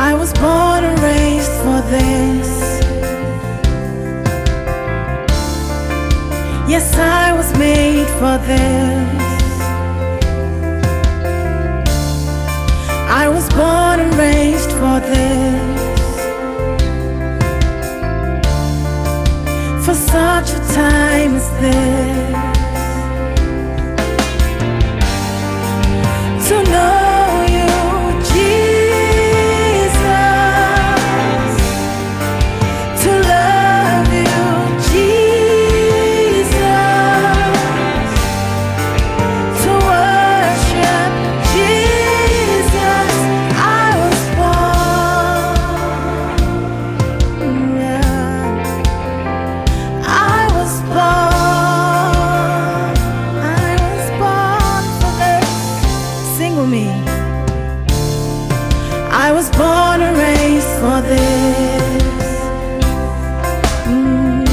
I was born and raised for this. Yes, I was made for this. I was born and raised for this. For such a time as this. For me. I was born and raised for this. Mm.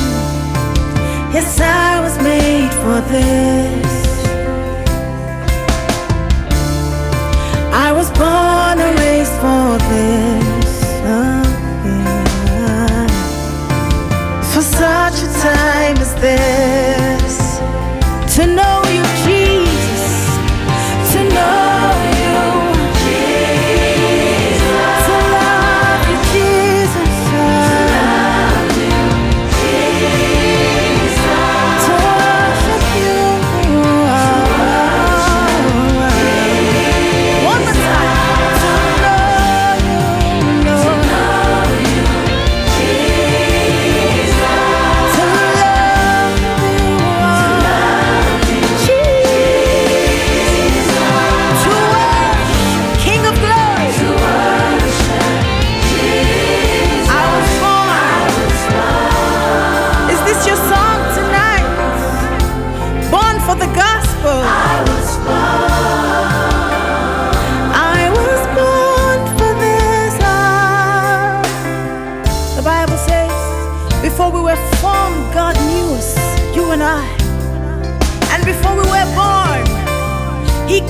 Yes, I was made for this.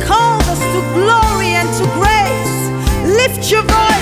called us to glory and to grace. Lift your voice.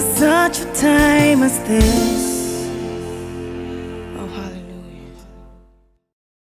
for such a time as this.